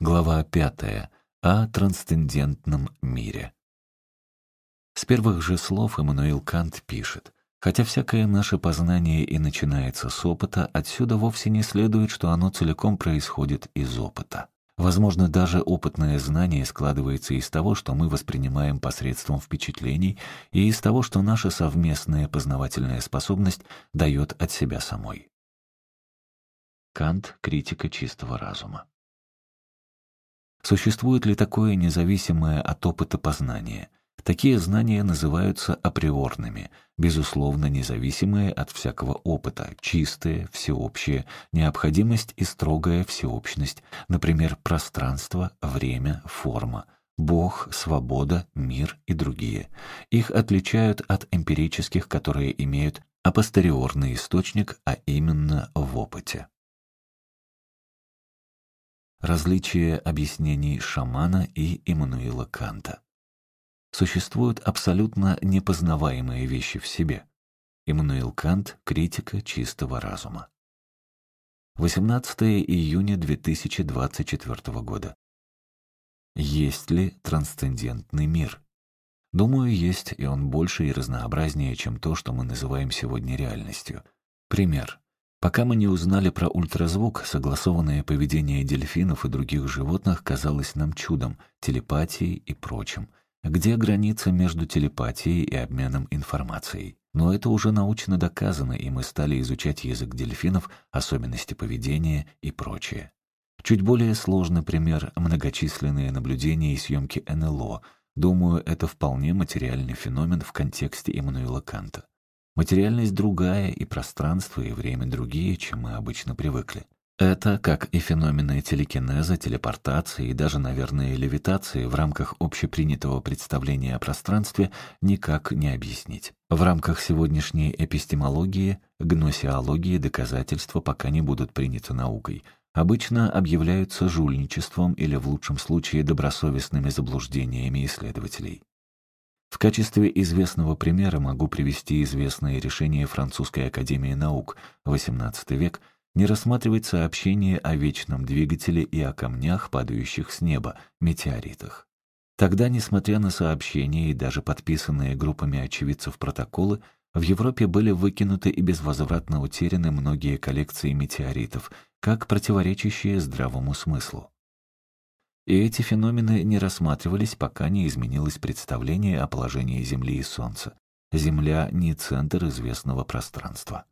Глава пятая. О трансцендентном мире. С первых же слов Эммануил Кант пишет, «Хотя всякое наше познание и начинается с опыта, отсюда вовсе не следует, что оно целиком происходит из опыта. Возможно, даже опытное знание складывается из того, что мы воспринимаем посредством впечатлений, и из того, что наша совместная познавательная способность дает от себя самой. Кант — критика чистого разума. Существует ли такое независимое от опыта познание? Такие знания называются априорными, безусловно независимые от всякого опыта, чистые, всеобщие, необходимость и строгая всеобщность, например, пространство, время, форма, Бог, свобода, мир и другие. Их отличают от эмпирических, которые имеют апостериорный источник, а именно в опыте. Различие объяснений шамана и Иммануила Канта. Существуют абсолютно непознаваемые вещи в себе. Иммануил Кант «Критика чистого разума». 18 июня 2024 года. Есть ли трансцендентный мир? Думаю, есть, и он больше и разнообразнее, чем то, что мы называем сегодня реальностью. Пример. Пока мы не узнали про ультразвук, согласованное поведение дельфинов и других животных казалось нам чудом, телепатией и прочим. Где граница между телепатией и обменом информацией? Но это уже научно доказано, и мы стали изучать язык дельфинов, особенности поведения и прочее. Чуть более сложный пример — многочисленные наблюдения и съемки НЛО. Думаю, это вполне материальный феномен в контексте Иммануила Канта. Материальность другая, и пространство, и время другие, чем мы обычно привыкли. Это, как и феномены телекинеза, телепортации и даже, наверное, левитации в рамках общепринятого представления о пространстве никак не объяснить. В рамках сегодняшней эпистемологии, гносеологии доказательства пока не будут приняты наукой. Обычно объявляются жульничеством или, в лучшем случае, добросовестными заблуждениями исследователей. В качестве известного примера могу привести известное решение Французской академии наук, XVIII век, не рассматривать сообщение о вечном двигателе и о камнях, падающих с неба, метеоритах. Тогда, несмотря на сообщения и даже подписанные группами очевидцев протоколы, в Европе были выкинуты и безвозвратно утеряны многие коллекции метеоритов, как противоречащие здравому смыслу. И эти феномены не рассматривались, пока не изменилось представление о положении Земли и Солнца. Земля — не центр известного пространства.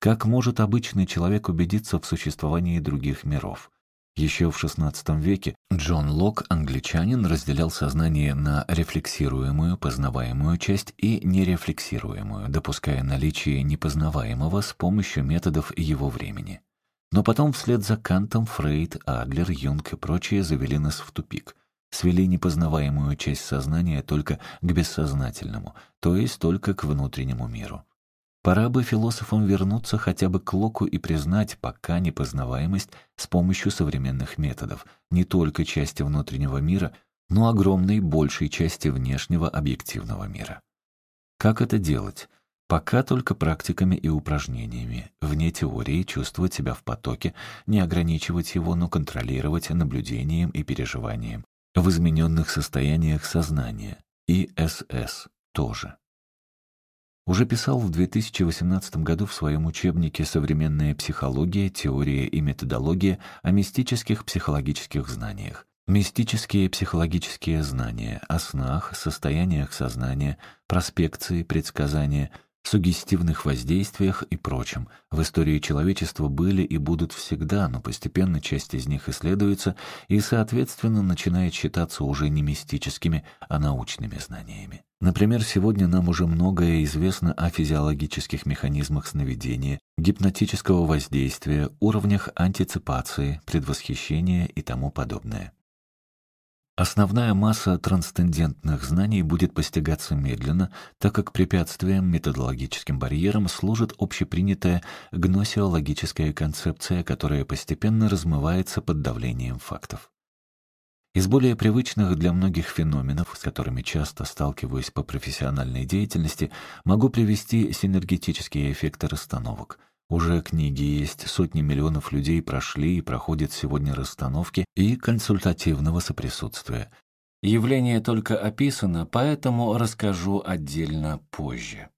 Как может обычный человек убедиться в существовании других миров? Еще в XVI веке Джон Лок, англичанин, разделял сознание на рефлексируемую, познаваемую часть и нерефлексируемую, допуская наличие непознаваемого с помощью методов его времени. Но потом вслед за Кантом Фрейд, Адлер, Юнг и прочие завели нас в тупик. Свели непознаваемую часть сознания только к бессознательному, то есть только к внутреннему миру. Пора бы философам вернуться хотя бы к Локу и признать пока непознаваемость с помощью современных методов, не только части внутреннего мира, но огромной большей части внешнего объективного мира. Как это делать? Пока только практиками и упражнениями, вне теории чувствовать себя в потоке, не ограничивать его, но контролировать наблюдением и переживанием. В измененных состояниях сознания. И СС тоже. Уже писал в 2018 году в своем учебнике «Современная психология, теория и методология» о мистических психологических знаниях. Мистические психологические знания о снах, состояниях сознания, проспекции, предсказания – сугестивных воздействиях и прочем. В истории человечества были и будут всегда, но постепенно часть из них исследуется и, соответственно, начинает считаться уже не мистическими, а научными знаниями. Например, сегодня нам уже многое известно о физиологических механизмах сновидения, гипнотического воздействия, уровнях антиципации, предвосхищения и тому подобное. Основная масса трансцендентных знаний будет постигаться медленно, так как препятствием, методологическим барьером служит общепринятая гносеологическая концепция, которая постепенно размывается под давлением фактов. Из более привычных для многих феноменов, с которыми часто сталкиваюсь по профессиональной деятельности, могу привести синергетические эффекты расстановок — Уже книги есть, сотни миллионов людей прошли и проходят сегодня расстановки и консультативного соприсутствия. Явление только описано, поэтому расскажу отдельно позже.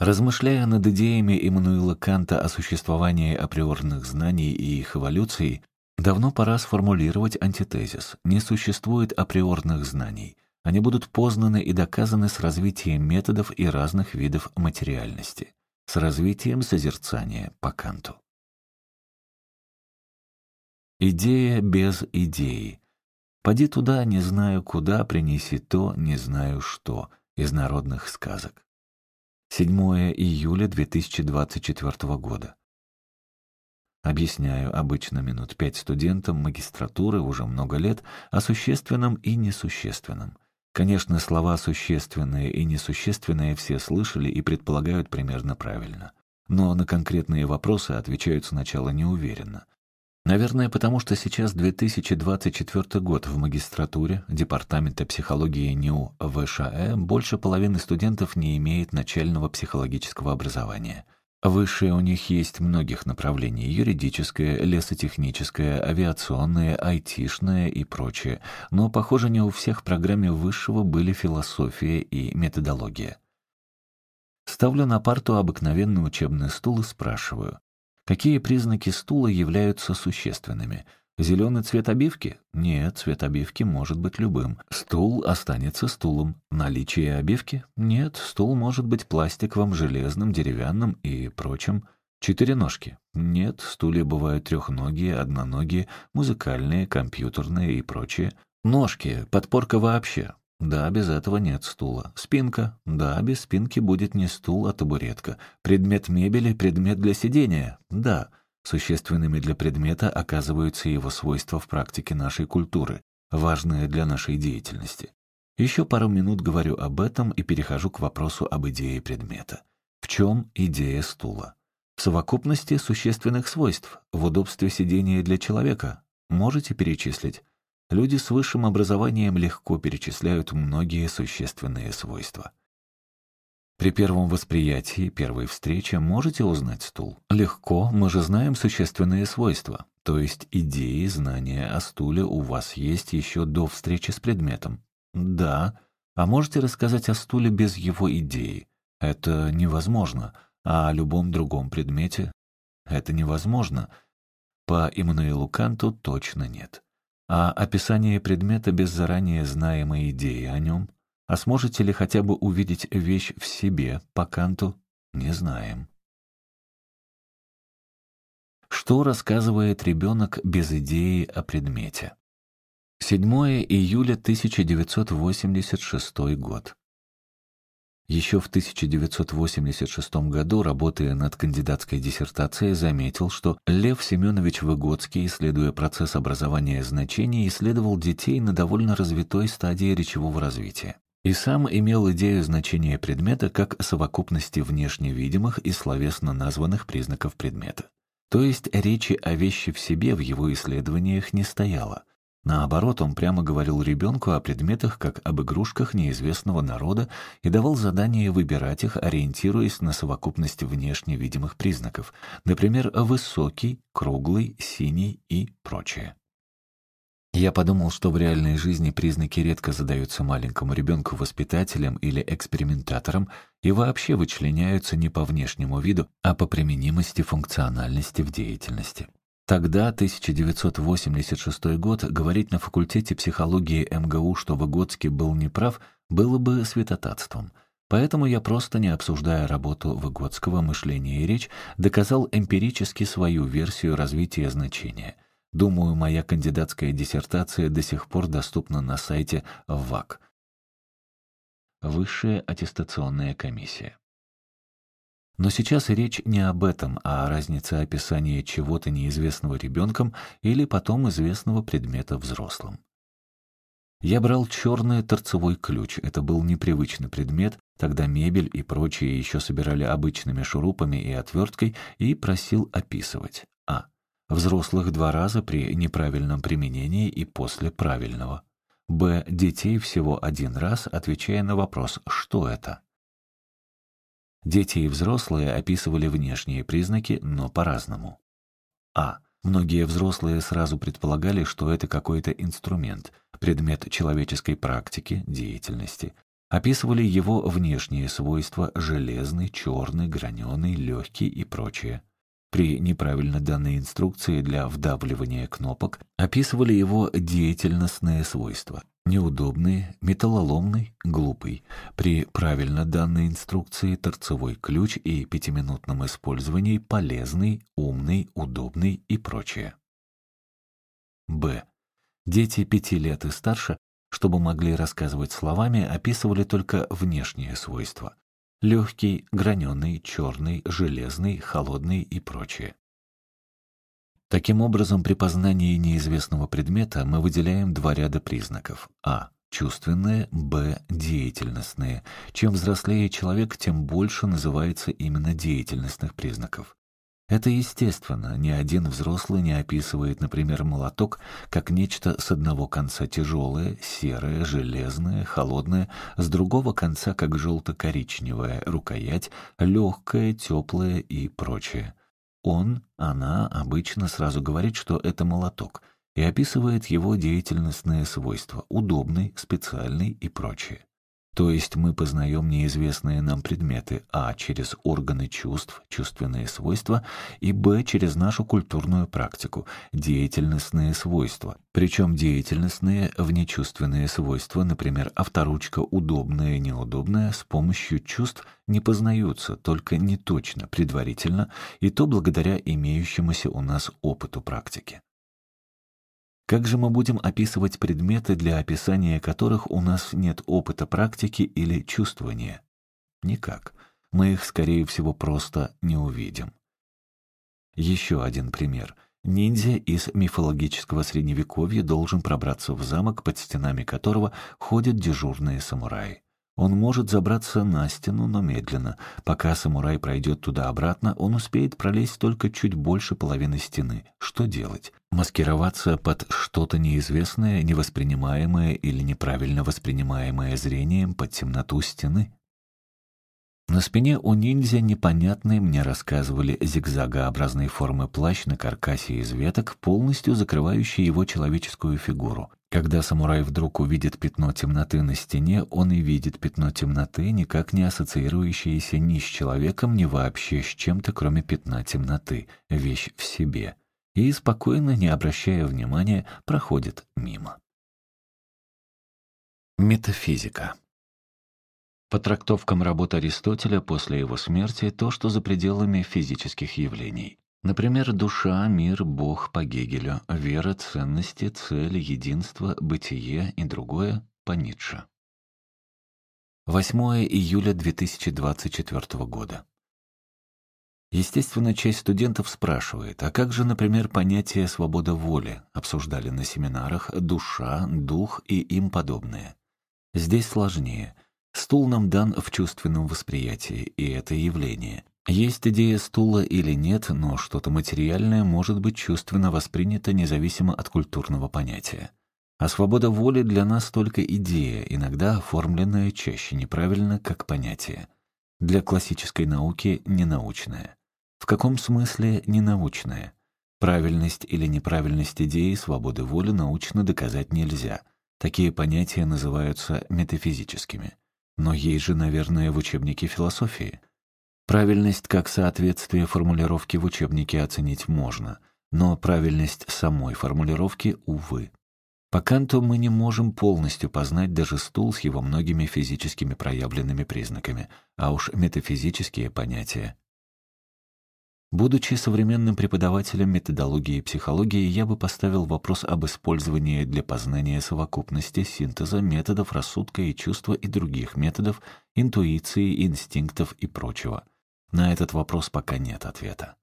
Размышляя над идеями Иммануила Канта о существовании априорных знаний и их эволюции, давно пора сформулировать антитезис. Не существует априорных знаний. Они будут познаны и доказаны с развитием методов и разных видов материальности с развитием созерцания по Канту. Идея без идеи. Поди туда, не знаю куда, принеси то, не знаю что, из народных сказок. 7 июля 2024 года. Объясняю обычно минут пять студентам магистратуры уже много лет о существенном и несущественном. Конечно, слова «существенные» и «несущественные» все слышали и предполагают примерно правильно. Но на конкретные вопросы отвечают сначала неуверенно. Наверное, потому что сейчас 2024 год в магистратуре Департамента психологии НИУ ВШЭ больше половины студентов не имеет начального психологического образования. Высшее у них есть многих направлений – юридическое, лесотехническое, авиационное, айтишное и прочее. Но, похоже, не у всех в программе высшего были философия и методология. Ставлю на парту обыкновенный учебный стул и спрашиваю, какие признаки стула являются существенными – Зеленый цвет обивки? Нет, цвет обивки может быть любым. Стул останется стулом. Наличие обивки? Нет, стул может быть пластиковым, железным, деревянным и прочим. Четыре ножки? Нет, стулья бывают трехногие, одноногие, музыкальные, компьютерные и прочие. Ножки, подпорка вообще. Да, без этого нет стула. Спинка. Да, без спинки будет не стул, а табуретка. Предмет мебели, предмет для сидения. Да. Существенными для предмета оказываются его свойства в практике нашей культуры, важные для нашей деятельности. Еще пару минут говорю об этом и перехожу к вопросу об идее предмета. В чем идея стула? В совокупности существенных свойств, в удобстве сидения для человека. Можете перечислить? Люди с высшим образованием легко перечисляют многие существенные свойства. При первом восприятии, первой встрече можете узнать стул? Легко, мы же знаем существенные свойства. То есть идеи, знания о стуле у вас есть еще до встречи с предметом? Да. А можете рассказать о стуле без его идеи? Это невозможно. А о любом другом предмете? Это невозможно. По Иммануилу Канту точно нет. А описание предмета без заранее знаемой идеи о нем? А сможете ли хотя бы увидеть вещь в себе по Канту, не знаем. Что рассказывает ребенок без идеи о предмете? 7 июля 1986 год. Еще в 1986 году, работая над кандидатской диссертацией, заметил, что Лев Семенович Выгодский, исследуя процесс образования значений, исследовал детей на довольно развитой стадии речевого развития и сам имел идею значения предмета как совокупности внешне видимых и словесно названных признаков предмета. То есть речи о вещи в себе в его исследованиях не стояло. Наоборот, он прямо говорил ребенку о предметах как об игрушках неизвестного народа и давал задание выбирать их, ориентируясь на совокупность внешне видимых признаков, например, высокий, круглый, синий и прочее. Я подумал, что в реальной жизни признаки редко задаются маленькому ребенку воспитателям или экспериментаторам и вообще вычленяются не по внешнему виду, а по применимости функциональности в деятельности. Тогда, 1986 год, говорить на факультете психологии МГУ, что Выгодский был неправ, было бы святотатством. Поэтому я просто, не обсуждая работу Выгодского «Мышление и речь», доказал эмпирически свою версию развития значения — Думаю, моя кандидатская диссертация до сих пор доступна на сайте ВАК. Высшая аттестационная комиссия. Но сейчас речь не об этом, а о разнице описания чего-то неизвестного ребенком или потом известного предмета взрослым. Я брал черный торцевой ключ. Это был непривычный предмет, тогда мебель и прочее еще собирали обычными шурупами и отверткой, и просил описывать. Взрослых два раза при неправильном применении и после правильного. Б. Детей всего один раз, отвечая на вопрос «что это?». Дети и взрослые описывали внешние признаки, но по-разному. А. Многие взрослые сразу предполагали, что это какой-то инструмент, предмет человеческой практики, деятельности. Описывали его внешние свойства – железный, черный, граненый, легкий и прочее. При неправильно данной инструкции для вдавливания кнопок описывали его деятельностные свойства – неудобный, металлоломный, глупый. При правильно данной инструкции торцевой ключ и пятиминутном использовании полезный, умный, удобный и прочее. Б. Дети пяти лет и старше, чтобы могли рассказывать словами, описывали только внешние свойства. Легкий, граненый, черный, железный, холодный и прочее. Таким образом, при познании неизвестного предмета мы выделяем два ряда признаков. А. Чувственные, Б. Деятельностные. Чем взрослее человек, тем больше называется именно деятельностных признаков. Это естественно, ни один взрослый не описывает, например, молоток как нечто с одного конца тяжелое, серое, железное, холодное, с другого конца как желто-коричневая рукоять, легкое, теплое и прочее. Он, она обычно сразу говорит, что это молоток, и описывает его деятельностные свойства – удобный, специальный и прочее. То есть мы познаем неизвестные нам предметы а. через органы чувств, чувственные свойства, и б. через нашу культурную практику, деятельностные свойства. Причем деятельностные внечувственные свойства, например, авторучка удобная, неудобная, с помощью чувств не познаются, только не точно, предварительно, и то благодаря имеющемуся у нас опыту практики. Как же мы будем описывать предметы, для описания которых у нас нет опыта практики или чувствования? Никак. Мы их, скорее всего, просто не увидим. Еще один пример. Ниндзя из мифологического средневековья должен пробраться в замок, под стенами которого ходят дежурные самураи. Он может забраться на стену, но медленно. Пока самурай пройдет туда-обратно, он успеет пролезть только чуть больше половины стены. Что делать? Маскироваться под что-то неизвестное, невоспринимаемое или неправильно воспринимаемое зрением под темноту стены? На спине у ниндзя непонятный, мне рассказывали, зигзагообразной формы плащ на каркасе из веток, полностью закрывающий его человеческую фигуру. Когда самурай вдруг увидит пятно темноты на стене, он и видит пятно темноты, никак не ассоциирующееся ни с человеком, ни вообще с чем-то, кроме пятна темноты, вещь в себе. И, спокойно, не обращая внимания, проходит мимо. Метафизика по трактовкам работ Аристотеля после его смерти то, что за пределами физических явлений. Например, душа, мир, Бог по Гегелю, вера, ценности, цель, единство, бытие и другое по Ницше. 8 июля 2024 года. Естественно, часть студентов спрашивает, а как же, например, понятие «свобода воли» обсуждали на семинарах «душа», «дух» и им подобное? Здесь сложнее – Стул нам дан в чувственном восприятии, и это явление. Есть идея стула или нет, но что-то материальное может быть чувственно воспринято независимо от культурного понятия. А свобода воли для нас только идея, иногда оформленная чаще неправильно, как понятие. Для классической науки ненаучная. В каком смысле ненаучная? Правильность или неправильность идеи свободы воли научно доказать нельзя. Такие понятия называются метафизическими. Но есть же, наверное, в учебнике философии. Правильность как соответствие формулировки в учебнике оценить можно, но правильность самой формулировки, увы. По Канту мы не можем полностью познать даже стул с его многими физическими проявленными признаками, а уж метафизические понятия Будучи современным преподавателем методологии и психологии, я бы поставил вопрос об использовании для познания совокупности, синтеза, методов рассудка и чувства и других методов, интуиции, инстинктов и прочего. На этот вопрос пока нет ответа.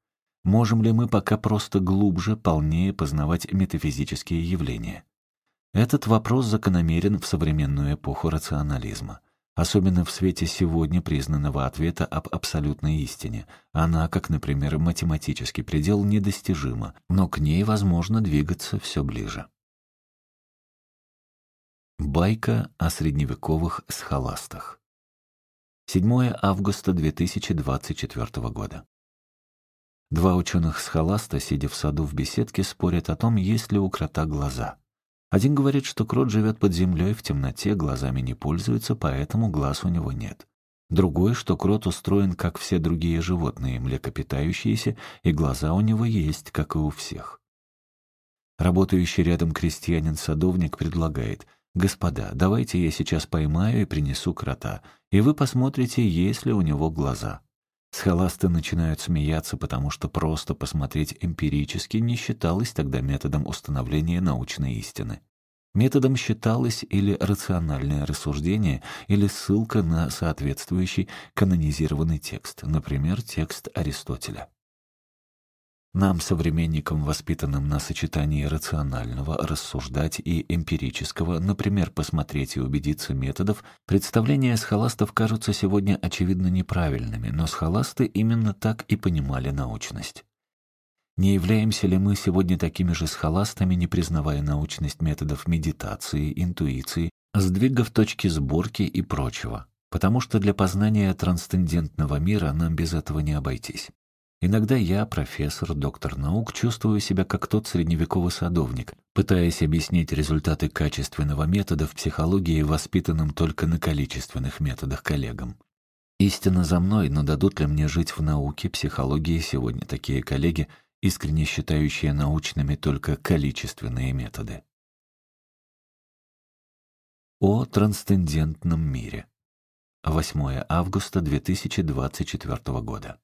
Можем ли мы пока просто глубже, полнее познавать метафизические явления? Этот вопрос закономерен в современную эпоху рационализма особенно в свете сегодня признанного ответа об абсолютной истине. Она, как, например, математический предел, недостижима, но к ней возможно двигаться все ближе. Байка о средневековых схоластах 7 августа 2024 года. Два ученых с холаста, сидя в саду в беседке, спорят о том, есть ли у крота глаза. Один говорит, что крот живет под землей, в темноте, глазами не пользуется, поэтому глаз у него нет. Другой, что крот устроен, как все другие животные, млекопитающиеся, и глаза у него есть, как и у всех. Работающий рядом крестьянин-садовник предлагает, «Господа, давайте я сейчас поймаю и принесу крота, и вы посмотрите, есть ли у него глаза». Схоласты начинают смеяться, потому что просто посмотреть эмпирически не считалось тогда методом установления научной истины. Методом считалось или рациональное рассуждение, или ссылка на соответствующий канонизированный текст, например, текст Аристотеля. Нам, современникам, воспитанным на сочетании рационального, рассуждать и эмпирического, например, посмотреть и убедиться методов, представления схоластов кажутся сегодня очевидно неправильными, но схоласты именно так и понимали научность. Не являемся ли мы сегодня такими же схоластами, не признавая научность методов медитации, интуиции, сдвигов точки сборки и прочего? Потому что для познания трансцендентного мира нам без этого не обойтись. Иногда я, профессор, доктор наук, чувствую себя как тот средневековый садовник, пытаясь объяснить результаты качественного метода в психологии, воспитанным только на количественных методах коллегам. Истина за мной, но дадут ли мне жить в науке, психологии сегодня такие коллеги, искренне считающие научными только количественные методы. О трансцендентном мире. 8 августа 2024 года.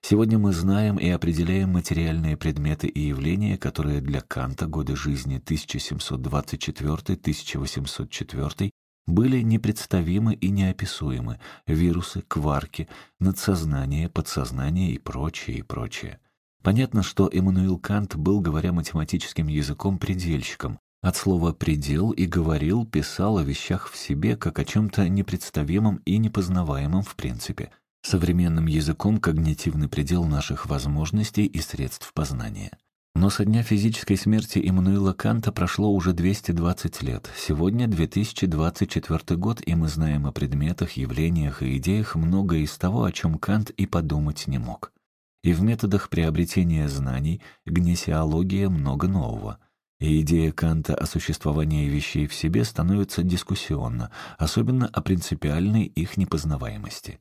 Сегодня мы знаем и определяем материальные предметы и явления, которые для Канта годы жизни 1724-1804 были непредставимы и неописуемы, вирусы, кварки, надсознание, подсознание и прочее, и прочее. Понятно, что Эммануил Кант был, говоря математическим языком, предельщиком. От слова «предел» и говорил, писал о вещах в себе, как о чем-то непредставимом и непознаваемом в принципе. Современным языком когнитивный предел наших возможностей и средств познания. Но со дня физической смерти Иммануила Канта прошло уже 220 лет. Сегодня 2024 год, и мы знаем о предметах, явлениях и идеях многое из того, о чем Кант и подумать не мог. И в методах приобретения знаний, гнесеология много нового. И идея Канта о существовании вещей в себе становится дискуссионна, особенно о принципиальной их непознаваемости.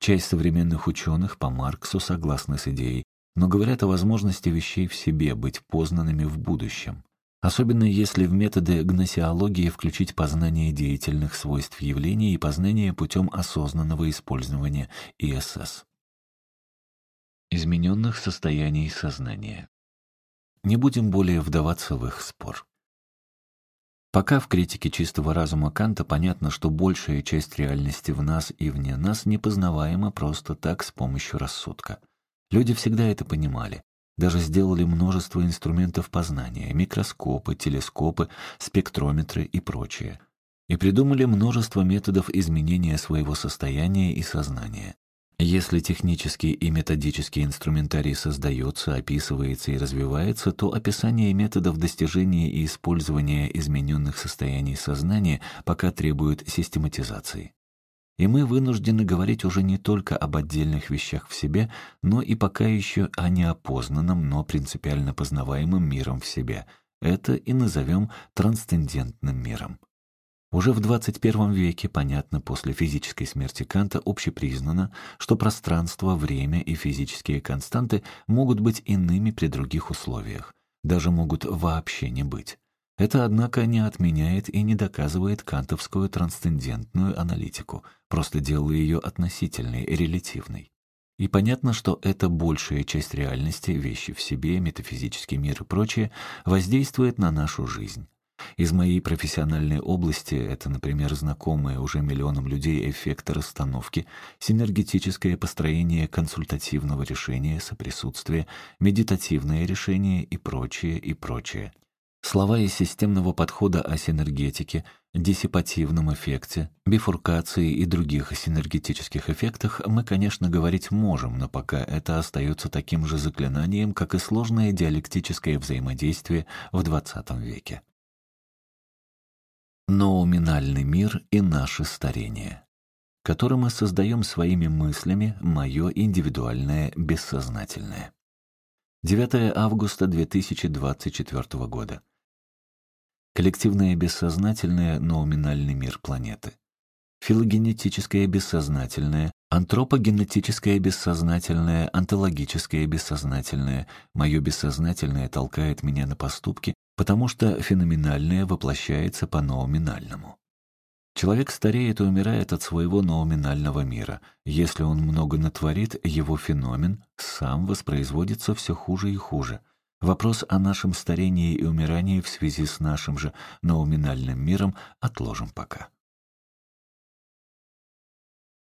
Часть современных ученых по Марксу согласны с идеей, но говорят о возможности вещей в себе быть познанными в будущем. Особенно если в методы гносеологии включить познание деятельных свойств явлений и познание путем осознанного использования ИСС измененных состояний сознания. Не будем более вдаваться в их спор. Пока в критике чистого разума Канта понятно, что большая часть реальности в нас и вне нас непознаваема просто так с помощью рассудка. Люди всегда это понимали. Даже сделали множество инструментов познания, микроскопы, телескопы, спектрометры и прочее. И придумали множество методов изменения своего состояния и сознания. Если технический и методический инструментарий создается, описывается и развивается, то описание методов достижения и использования измененных состояний сознания пока требует систематизации. И мы вынуждены говорить уже не только об отдельных вещах в себе, но и пока еще о неопознанном, но принципиально познаваемом миром в себе. Это и назовем трансцендентным миром. Уже в 21 веке, понятно, после физической смерти Канта общепризнано, что пространство, время и физические константы могут быть иными при других условиях, даже могут вообще не быть. Это, однако, не отменяет и не доказывает кантовскую трансцендентную аналитику, просто делая ее относительной, релятивной. И понятно, что эта большая часть реальности, вещи в себе, метафизический мир и прочее, воздействует на нашу жизнь. Из моей профессиональной области это, например, знакомые уже миллионам людей эффекты расстановки, синергетическое построение консультативного решения, соприсутствие, медитативное решение и прочее, и прочее. Слова из системного подхода о синергетике, диссипативном эффекте, бифуркации и других синергетических эффектах мы, конечно, говорить можем, но пока это остается таким же заклинанием, как и сложное диалектическое взаимодействие в XX веке ноуминальный мир и наше старение. который мы создаем своими мыслями, мое индивидуальное бессознательное. 9 августа 2024 года. Коллективное бессознательное — ноуминальный мир планеты. Филогенетическое бессознательное, антропогенетическое бессознательное, онтологическое бессознательное. Мое бессознательное толкает меня на поступки, потому что феноменальное воплощается по ноуминальному. Человек стареет и умирает от своего ноуминального мира. Если он много натворит, его феномен сам воспроизводится все хуже и хуже. Вопрос о нашем старении и умирании в связи с нашим же ноуминальным миром отложим пока.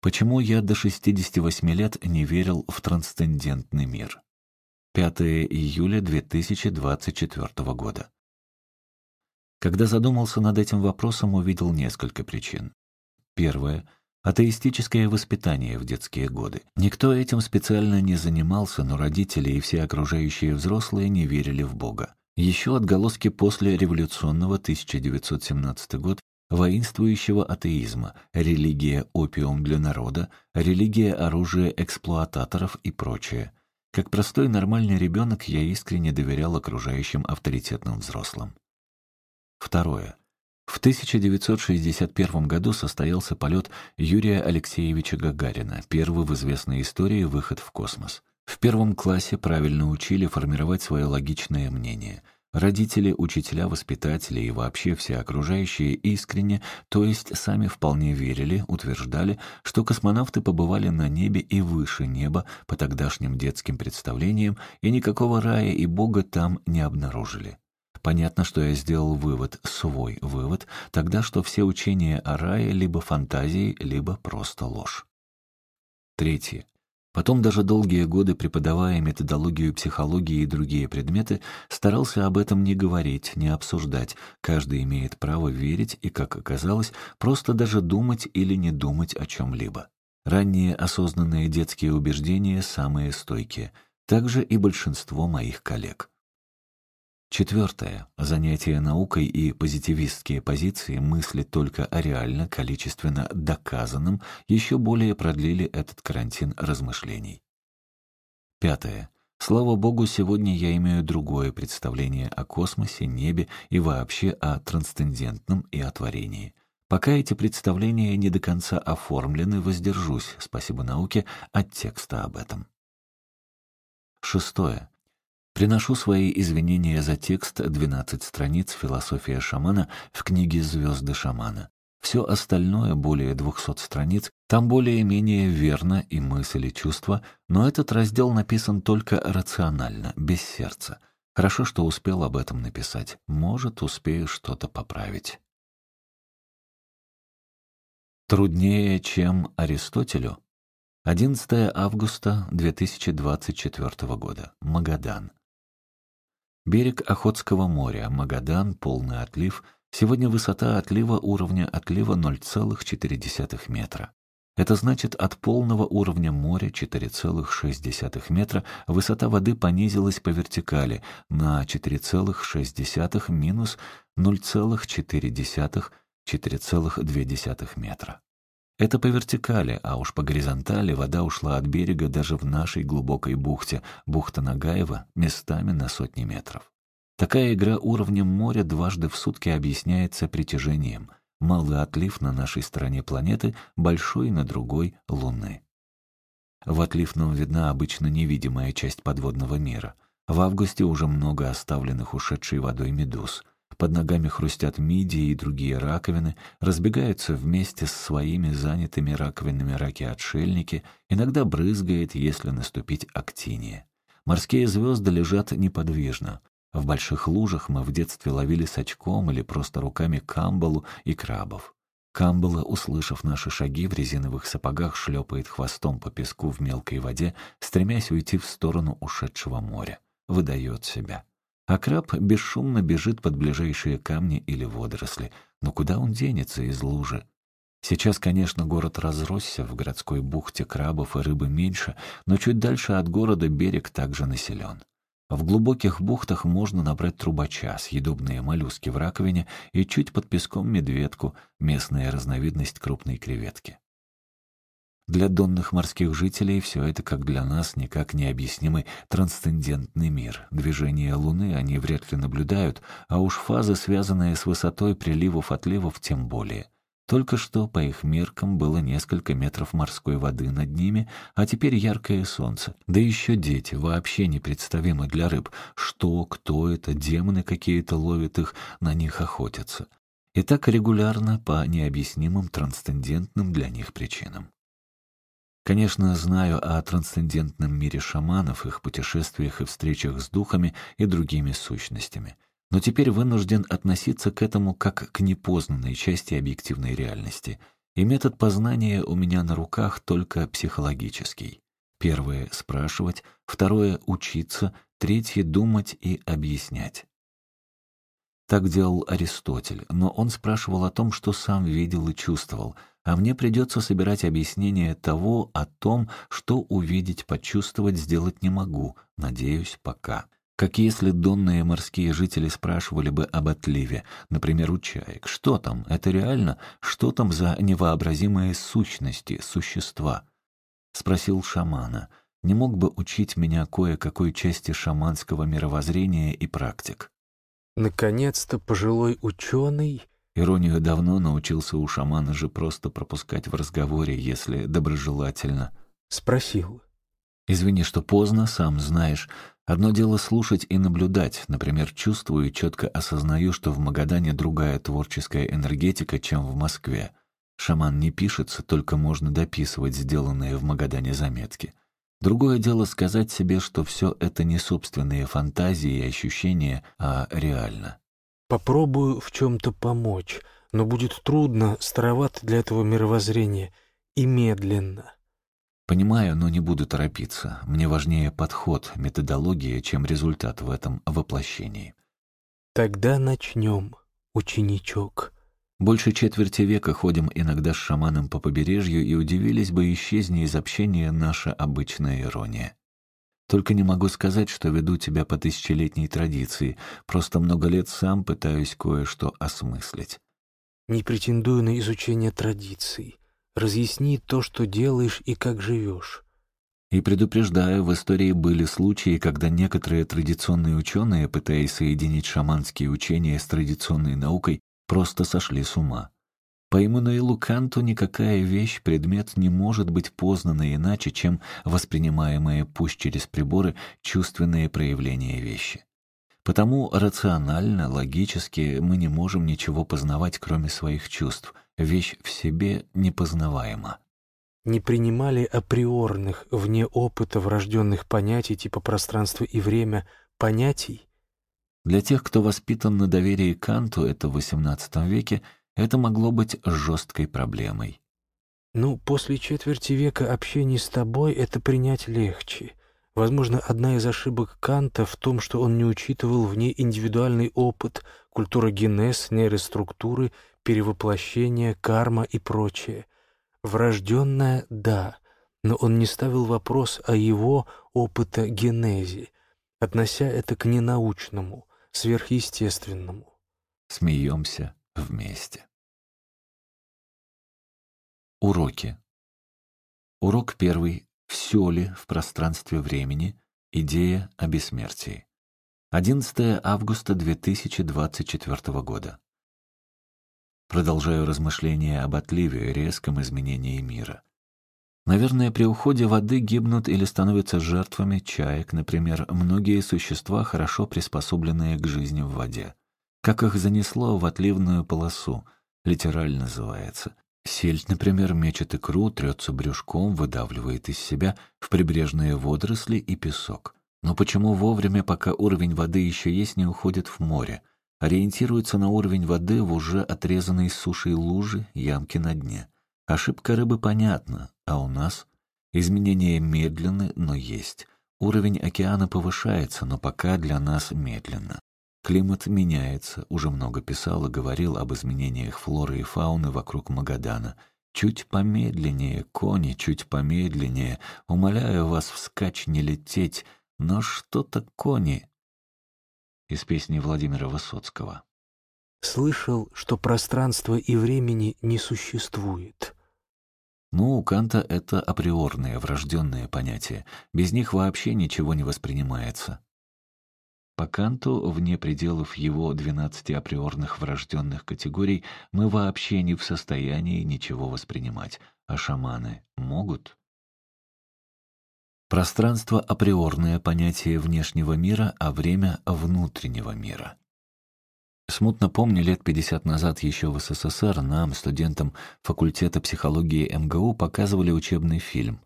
Почему я до 68 лет не верил в трансцендентный мир? 5 июля 2024 года. Когда задумался над этим вопросом, увидел несколько причин. Первое — атеистическое воспитание в детские годы. Никто этим специально не занимался, но родители и все окружающие взрослые не верили в Бога. Еще отголоски после революционного 1917 год воинствующего атеизма, религия опиум для народа, религия оружия эксплуататоров и прочее. Как простой нормальный ребенок я искренне доверял окружающим авторитетным взрослым. Второе. В 1961 году состоялся полет Юрия Алексеевича Гагарина, первый в известной истории выход в космос. В первом классе правильно учили формировать свое логичное мнение. Родители, учителя, воспитатели и вообще все окружающие искренне, то есть сами вполне верили, утверждали, что космонавты побывали на небе и выше неба по тогдашним детским представлениям и никакого рая и Бога там не обнаружили. Понятно, что я сделал вывод, свой вывод, тогда что все учения о рае либо фантазии, либо просто ложь. Третье. Потом даже долгие годы, преподавая методологию психологии и другие предметы, старался об этом не говорить, не обсуждать. Каждый имеет право верить и, как оказалось, просто даже думать или не думать о чем-либо. Ранние осознанные детские убеждения самые стойкие. Также и большинство моих коллег. Четвертое. Занятия наукой и позитивистские позиции мысли только о реально, количественно доказанном еще более продлили этот карантин размышлений. Пятое. Слава богу, сегодня я имею другое представление о космосе, небе и вообще о трансцендентном и о творении. Пока эти представления не до конца оформлены, воздержусь, спасибо науке, от текста об этом. Шестое. Приношу свои извинения за текст 12 страниц «Философия шамана» в книге «Звезды шамана». Все остальное, более 200 страниц, там более-менее верно и мысль, и чувства, но этот раздел написан только рационально, без сердца. Хорошо, что успел об этом написать. Может, успею что-то поправить. Труднее, чем Аристотелю? 11 августа 2024 года. Магадан. Берег Охотского моря, Магадан, полный отлив. Сегодня высота отлива уровня отлива 0,4 метра. Это значит, от полного уровня моря 4,6 метра высота воды понизилась по вертикали на 4,6 минус 0,4 4,2 метра. Это по вертикали, а уж по горизонтали вода ушла от берега даже в нашей глубокой бухте, бухта Нагаева, местами на сотни метров. Такая игра уровнем моря дважды в сутки объясняется притяжением. Малый отлив на нашей стороне планеты, большой на другой — Луны. В отливном видна обычно невидимая часть подводного мира. В августе уже много оставленных ушедшей водой медуз — под ногами хрустят мидии и другие раковины, разбегаются вместе с своими занятыми раковинами раки-отшельники, иногда брызгает, если наступить актинии. Морские звезды лежат неподвижно. В больших лужах мы в детстве ловили с очком или просто руками камбалу и крабов. Камбала, услышав наши шаги в резиновых сапогах, шлепает хвостом по песку в мелкой воде, стремясь уйти в сторону ушедшего моря. Выдает себя. А краб бесшумно бежит под ближайшие камни или водоросли. Но куда он денется из лужи? Сейчас, конечно, город разросся, в городской бухте крабов и рыбы меньше, но чуть дальше от города берег также населен. В глубоких бухтах можно набрать трубача, съедобные моллюски в раковине и чуть под песком медведку, местная разновидность крупной креветки. Для донных морских жителей все это, как для нас, никак не объяснимый трансцендентный мир. Движение Луны они вряд ли наблюдают, а уж фазы, связанные с высотой приливов-отливов, тем более. Только что, по их меркам, было несколько метров морской воды над ними, а теперь яркое солнце. Да еще дети, вообще непредставимы для рыб. Что, кто это, демоны какие-то ловят их, на них охотятся. И так регулярно по необъяснимым трансцендентным для них причинам. Конечно, знаю о трансцендентном мире шаманов, их путешествиях и встречах с духами и другими сущностями. Но теперь вынужден относиться к этому как к непознанной части объективной реальности. И метод познания у меня на руках только психологический. Первое — спрашивать, второе — учиться, третье — думать и объяснять. Так делал Аристотель, но он спрашивал о том, что сам видел и чувствовал, а мне придется собирать объяснение того о том, что увидеть, почувствовать, сделать не могу, надеюсь, пока. Как если донные морские жители спрашивали бы об отливе, например, у чаек. Что там? Это реально? Что там за невообразимые сущности, существа? Спросил шамана. Не мог бы учить меня кое-какой части шаманского мировоззрения и практик? Наконец-то пожилой ученый Иронию давно научился у шамана же просто пропускать в разговоре, если доброжелательно. Спросил. «Извини, что поздно, сам знаешь. Одно дело слушать и наблюдать. Например, чувствую и четко осознаю, что в Магадане другая творческая энергетика, чем в Москве. Шаман не пишется, только можно дописывать сделанные в Магадане заметки. Другое дело сказать себе, что все это не собственные фантазии и ощущения, а реально. Попробую в чем-то помочь, но будет трудно, старовато для этого мировоззрения и медленно. Понимаю, но не буду торопиться. Мне важнее подход, методология, чем результат в этом воплощении. Тогда начнем, ученичок. Больше четверти века ходим иногда с шаманом по побережью и удивились бы, исчезни из общения наша обычная ирония. Только не могу сказать, что веду тебя по тысячелетней традиции. Просто много лет сам пытаюсь кое-что осмыслить. Не претендую на изучение традиций. Разъясни то, что делаешь и как живешь. И предупреждаю, в истории были случаи, когда некоторые традиционные ученые, пытаясь соединить шаманские учения с традиционной наукой, просто сошли с ума. По Иммануилу Канту никакая вещь, предмет не может быть познана иначе, чем воспринимаемые пусть через приборы чувственные проявления вещи. Потому рационально, логически мы не можем ничего познавать, кроме своих чувств. Вещь в себе непознаваема. Не принимали априорных, вне опыта врожденных понятий типа пространство и время, понятий? Для тех, кто воспитан на доверии Канту, это в XVIII веке, это могло быть жесткой проблемой. «Ну, после четверти века общения с тобой это принять легче. Возможно, одна из ошибок Канта в том, что он не учитывал в ней индивидуальный опыт, культурогенез, нейроструктуры, перевоплощение, карма и прочее. Врожденное — да, но он не ставил вопрос о его опытогенезе, относя это к ненаучному, сверхъестественному. Смеемся вместе. Уроки. Урок первый. Все ли в пространстве времени? Идея о бессмертии. 11 августа 2024 года. Продолжаю размышления об отливе и резком изменении мира. Наверное, при уходе воды гибнут или становятся жертвами чаек, например, многие существа, хорошо приспособленные к жизни в воде. Как их занесло в отливную полосу, литерально называется — Сельдь, например, мечет икру, трется брюшком, выдавливает из себя в прибрежные водоросли и песок. Но почему вовремя, пока уровень воды еще есть, не уходит в море? Ориентируется на уровень воды в уже отрезанной сушей лужи, ямки на дне. Ошибка рыбы понятна, а у нас? Изменения медленны, но есть. Уровень океана повышается, но пока для нас медленно. Климат меняется, уже много писал и говорил об изменениях флоры и фауны вокруг Магадана. Чуть помедленнее, кони, чуть помедленнее. Умоляю вас вскачь не лететь, но что-то кони. Из песни Владимира Высоцкого. Слышал, что пространства и времени не существует. Ну, у Канта это априорные, врожденные понятия. Без них вообще ничего не воспринимается. По Канту, вне пределов его 12 априорных врожденных категорий, мы вообще не в состоянии ничего воспринимать, а шаманы могут. Пространство — априорное понятие внешнего мира, а время — внутреннего мира. Смутно помню, лет 50 назад еще в СССР нам, студентам факультета психологии МГУ, показывали учебный фильм.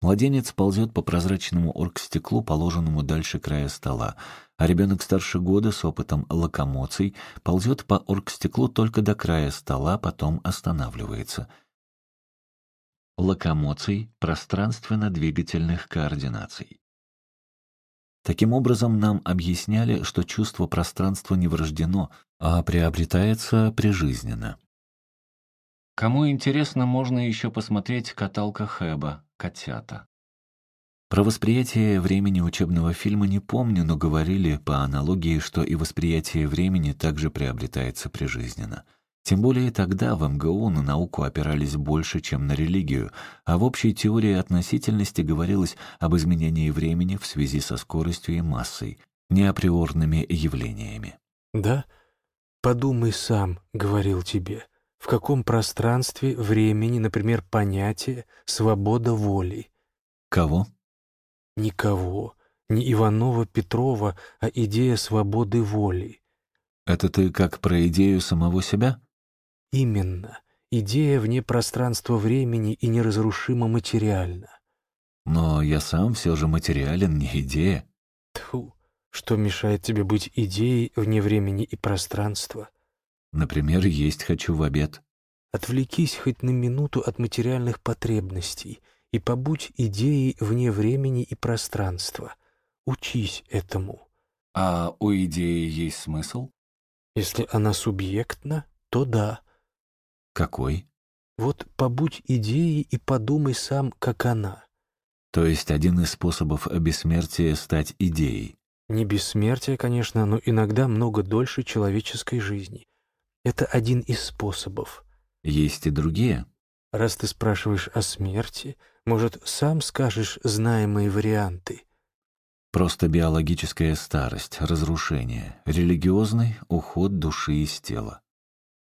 Младенец ползет по прозрачному оргстеклу, положенному дальше края стола, а ребенок старше года с опытом локомоций ползет по оргстеклу только до края стола, потом останавливается. Локомоций — пространственно-двигательных координаций. Таким образом, нам объясняли, что чувство пространства не врождено, а приобретается прижизненно. Кому интересно, можно еще посмотреть «Каталка Хэба», «Котята». Про восприятие времени учебного фильма не помню, но говорили по аналогии, что и восприятие времени также приобретается прижизненно. Тем более тогда в МГУ на науку опирались больше, чем на религию, а в общей теории относительности говорилось об изменении времени в связи со скоростью и массой, не априорными явлениями. «Да? Подумай сам», — говорил тебе, — в каком пространстве, времени, например, понятие «свобода воли». Кого? Никого. Не Иванова Петрова, а идея свободы воли. Это ты как про идею самого себя? Именно. Идея вне пространства времени и неразрушимо материальна. Но я сам все же материален, не идея. Тьфу, что мешает тебе быть идеей вне времени и пространства? Например, есть хочу в обед. Отвлекись хоть на минуту от материальных потребностей и побудь идеей вне времени и пространства. Учись этому. А у идеи есть смысл? Если она субъектна, то да. Какой? Вот побудь идеей и подумай сам, как она. То есть один из способов бессмертия — стать идеей? Не бессмертие, конечно, но иногда много дольше человеческой жизни. Это один из способов. Есть и другие. Раз ты спрашиваешь о смерти, может, сам скажешь знаемые варианты? Просто биологическая старость, разрушение, религиозный уход души из тела.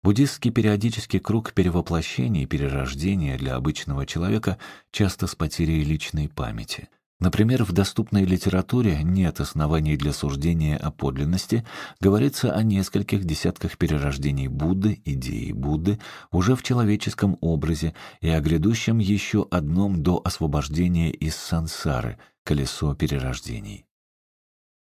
Буддистский периодический круг перевоплощения и перерождения для обычного человека часто с потерей личной памяти — Например, в доступной литературе нет оснований для суждения о подлинности, говорится о нескольких десятках перерождений Будды, идеи Будды, уже в человеческом образе и о грядущем еще одном до освобождения из сансары, колесо перерождений.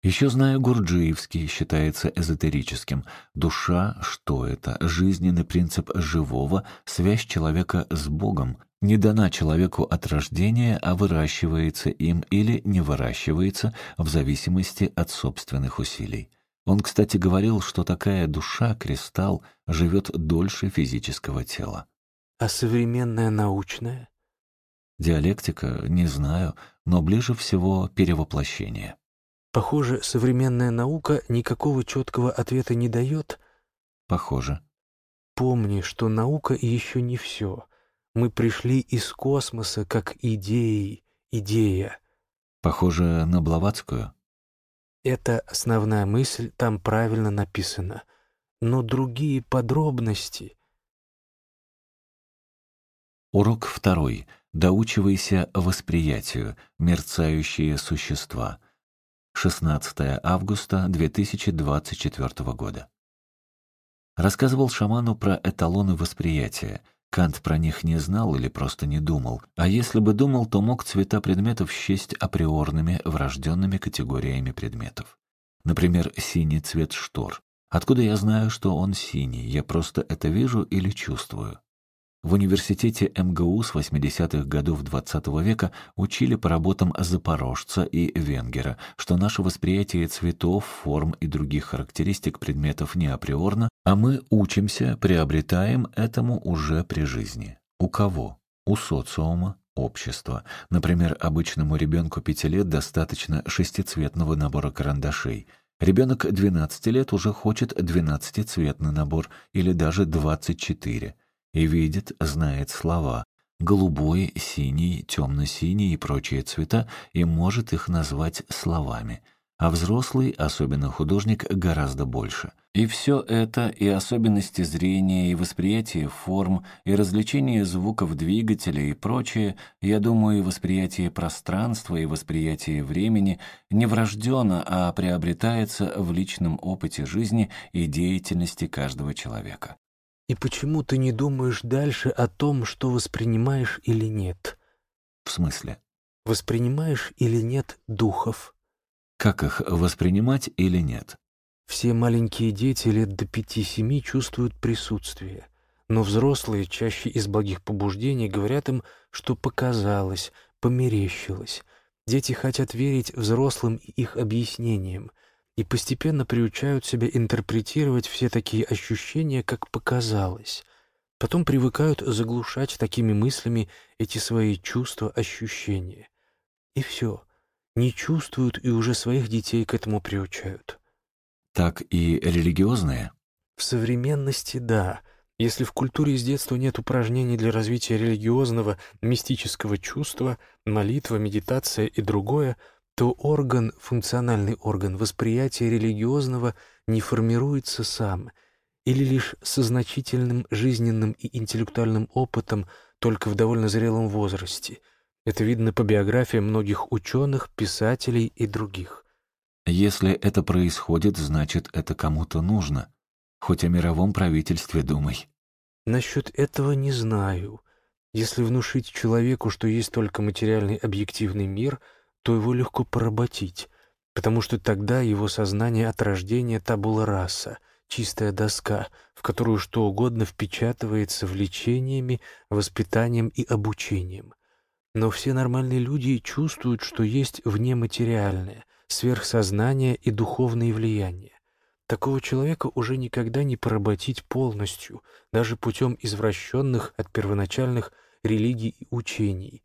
Еще знаю Гурджиевский, считается эзотерическим. Душа — что это? Жизненный принцип живого, связь человека с Богом, не дана человеку от рождения, а выращивается им или не выращивается в зависимости от собственных усилий. Он, кстати, говорил, что такая душа, кристалл, живет дольше физического тела. А современная научная? Диалектика, не знаю, но ближе всего перевоплощение. Похоже, современная наука никакого четкого ответа не дает? Похоже. Помни, что наука еще не все — мы пришли из космоса как идеи, идея. Похоже на Блаватскую. Это основная мысль, там правильно написано. Но другие подробности... Урок второй. Доучивайся восприятию. Мерцающие существа. 16 августа 2024 года. Рассказывал шаману про эталоны восприятия — Кант про них не знал или просто не думал, а если бы думал, то мог цвета предметов счесть априорными, врожденными категориями предметов. Например, синий цвет штор. Откуда я знаю, что он синий? Я просто это вижу или чувствую? В университете МГУ с 80-х годов XX -го века учили по работам Запорожца и Венгера, что наше восприятие цветов, форм и других характеристик предметов не априорно, а мы учимся, приобретаем этому уже при жизни. У кого? У социума, общества. Например, обычному ребенку 5 лет достаточно шестицветного набора карандашей. Ребенок 12 лет уже хочет 12-цветный набор или даже 24 и видит, знает слова. голубой, синий, темно-синий и прочие цвета и может их назвать словами — а взрослый, особенно художник, гораздо больше. И все это, и особенности зрения, и восприятие форм, и развлечение звуков двигателя и прочее, я думаю, и восприятие пространства, и восприятие времени не врожденно, а приобретается в личном опыте жизни и деятельности каждого человека. И почему ты не думаешь дальше о том, что воспринимаешь или нет? В смысле? Воспринимаешь или нет духов? Как их воспринимать или нет? Все маленькие дети лет до пяти-семи чувствуют присутствие, но взрослые чаще из благих побуждений говорят им, что показалось, померещилось. Дети хотят верить взрослым и их объяснениям и постепенно приучают себя интерпретировать все такие ощущения, как показалось. Потом привыкают заглушать такими мыслями эти свои чувства, ощущения. И все — не чувствуют и уже своих детей к этому приучают. Так и религиозные? В современности — да. Если в культуре с детства нет упражнений для развития религиозного, мистического чувства, молитва, медитация и другое, то орган, функциональный орган восприятия религиозного не формируется сам или лишь со значительным жизненным и интеллектуальным опытом только в довольно зрелом возрасте — это видно по биографиям многих ученых, писателей и других. Если это происходит, значит, это кому-то нужно. Хоть о мировом правительстве думай. Насчет этого не знаю. Если внушить человеку, что есть только материальный объективный мир, то его легко поработить, потому что тогда его сознание от рождения табула раса, чистая доска, в которую что угодно впечатывается влечениями, воспитанием и обучением. Но все нормальные люди чувствуют, что есть внематериальное, сверхсознание и духовные влияния. Такого человека уже никогда не поработить полностью, даже путем извращенных от первоначальных религий и учений.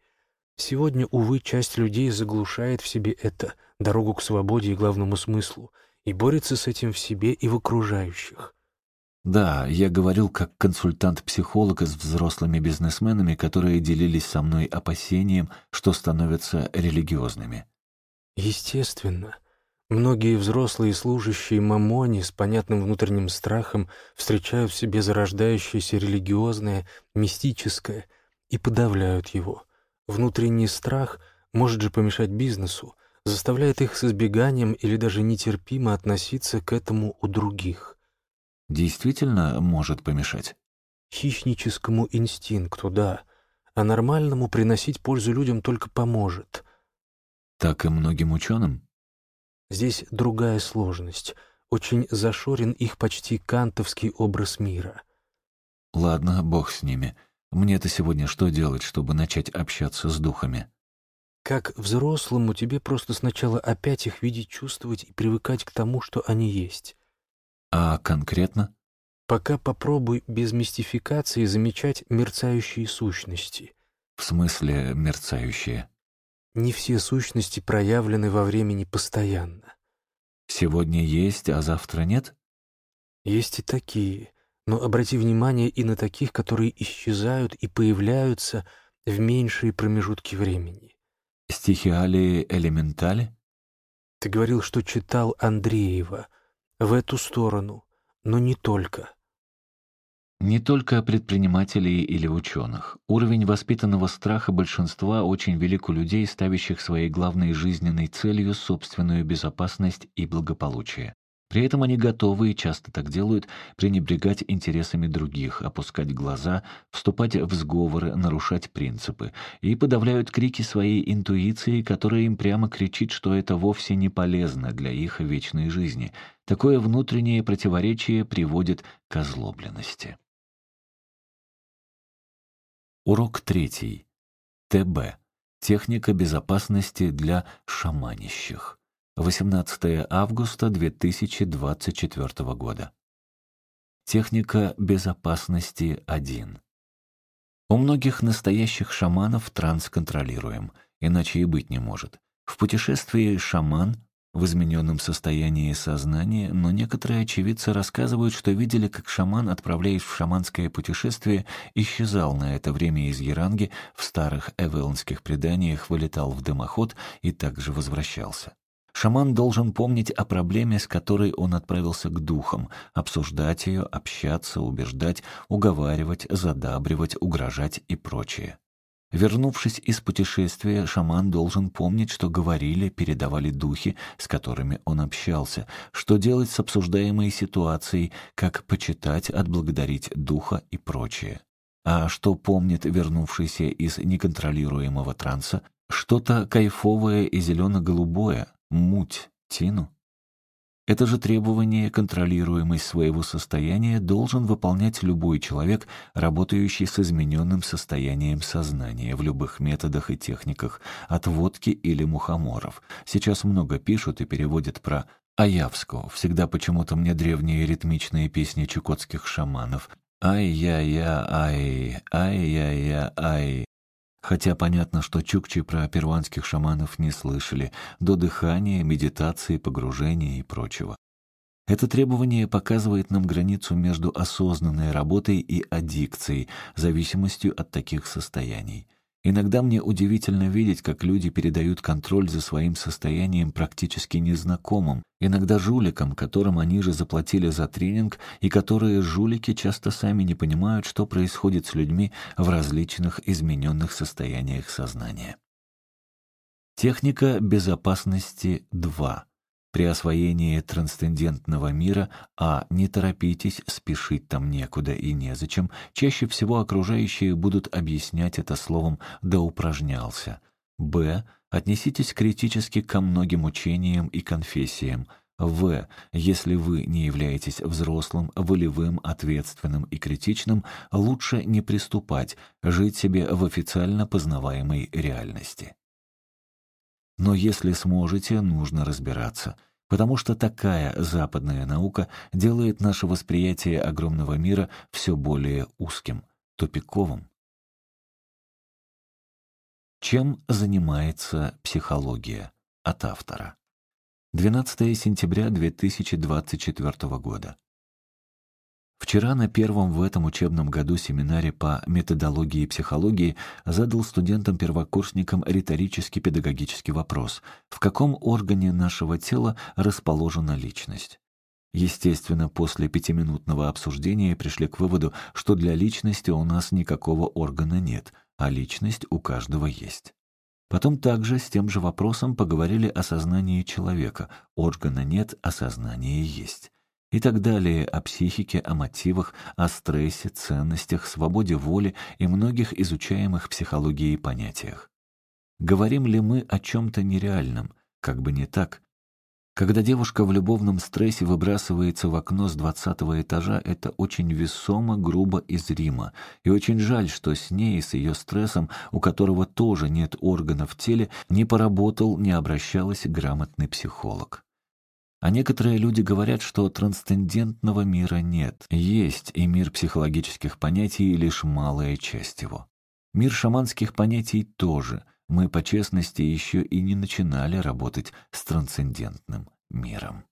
Сегодня, увы, часть людей заглушает в себе это, дорогу к свободе и главному смыслу, и борется с этим в себе и в окружающих. Да, я говорил как консультант-психолог с взрослыми бизнесменами, которые делились со мной опасением, что становятся религиозными. Естественно. Многие взрослые служащие мамони с понятным внутренним страхом встречают в себе зарождающееся религиозное, мистическое и подавляют его. Внутренний страх может же помешать бизнесу, заставляет их с избеганием или даже нетерпимо относиться к этому у других действительно может помешать? Хищническому инстинкту, да. А нормальному приносить пользу людям только поможет. Так и многим ученым? Здесь другая сложность. Очень зашорен их почти кантовский образ мира. Ладно, бог с ними. Мне-то сегодня что делать, чтобы начать общаться с духами? Как взрослому тебе просто сначала опять их видеть, чувствовать и привыкать к тому, что они есть. А конкретно? Пока попробуй без мистификации замечать мерцающие сущности. В смысле мерцающие? Не все сущности проявлены во времени постоянно. Сегодня есть, а завтра нет? Есть и такие, но обрати внимание и на таких, которые исчезают и появляются в меньшие промежутки времени. Стихиалии элементали? Ты говорил, что читал Андреева — в эту сторону, но не только. Не только предпринимателей или ученых. Уровень воспитанного страха большинства очень велик у людей, ставящих своей главной жизненной целью собственную безопасность и благополучие. При этом они готовы, и часто так делают, пренебрегать интересами других, опускать глаза, вступать в сговоры, нарушать принципы, и подавляют крики своей интуиции, которая им прямо кричит, что это вовсе не полезно для их вечной жизни. Такое внутреннее противоречие приводит к озлобленности. Урок третий. ТБ. Техника безопасности для шаманищих. 18 августа 2024 года. Техника безопасности 1. У многих настоящих шаманов транс контролируем, иначе и быть не может. В путешествии шаман в измененном состоянии сознания, но некоторые очевидцы рассказывают, что видели, как шаман, отправляясь в шаманское путешествие, исчезал на это время из Яранги, в старых эвелонских преданиях вылетал в дымоход и также возвращался. Шаман должен помнить о проблеме, с которой он отправился к духам, обсуждать ее, общаться, убеждать, уговаривать, задабривать, угрожать и прочее. Вернувшись из путешествия, шаман должен помнить, что говорили, передавали духи, с которыми он общался, что делать с обсуждаемой ситуацией, как почитать, отблагодарить духа и прочее. А что помнит вернувшийся из неконтролируемого транса? Что-то кайфовое и зелено-голубое, муть, тину? Это же требование контролируемость своего состояния должен выполнять любой человек, работающий с измененным состоянием сознания в любых методах и техниках, от водки или мухоморов. Сейчас много пишут и переводят про Аявского. Всегда почему-то мне древние ритмичные песни чукотских шаманов. Ай-я-я-ай, ай-я-я-ай. Хотя понятно, что чукчи про перуанских шаманов не слышали, до дыхания, медитации, погружения и прочего. Это требование показывает нам границу между осознанной работой и аддикцией, зависимостью от таких состояний. Иногда мне удивительно видеть, как люди передают контроль за своим состоянием практически незнакомым, иногда жуликам, которым они же заплатили за тренинг, и которые жулики часто сами не понимают, что происходит с людьми в различных измененных состояниях сознания. Техника безопасности 2. При освоении трансцендентного мира а. Не торопитесь, спешить там некуда и незачем. Чаще всего окружающие будут объяснять это словом «да упражнялся». б. Отнеситесь критически ко многим учениям и конфессиям. В. Если вы не являетесь взрослым, волевым, ответственным и критичным, лучше не приступать, жить себе в официально познаваемой реальности. Но если сможете, нужно разбираться, потому что такая западная наука делает наше восприятие огромного мира все более узким, тупиковым. Чем занимается психология? От автора. 12 сентября 2024 года. Вчера на первом в этом учебном году семинаре по методологии и психологии задал студентам-первокурсникам риторический педагогический вопрос «В каком органе нашего тела расположена личность?» Естественно, после пятиминутного обсуждения пришли к выводу, что для личности у нас никакого органа нет, а личность у каждого есть. Потом также с тем же вопросом поговорили о сознании человека. Органа нет, а сознание есть и так далее, о психике, о мотивах, о стрессе, ценностях, свободе воли и многих изучаемых психологией понятиях. Говорим ли мы о чем-то нереальном? Как бы не так. Когда девушка в любовном стрессе выбрасывается в окно с двадцатого этажа, это очень весомо, грубо и зримо. И очень жаль, что с ней, с ее стрессом, у которого тоже нет органов в теле, не поработал, не обращалась грамотный психолог. А некоторые люди говорят, что трансцендентного мира нет. Есть и мир психологических понятий, лишь малая часть его. Мир шаманских понятий тоже. Мы, по честности, еще и не начинали работать с трансцендентным миром.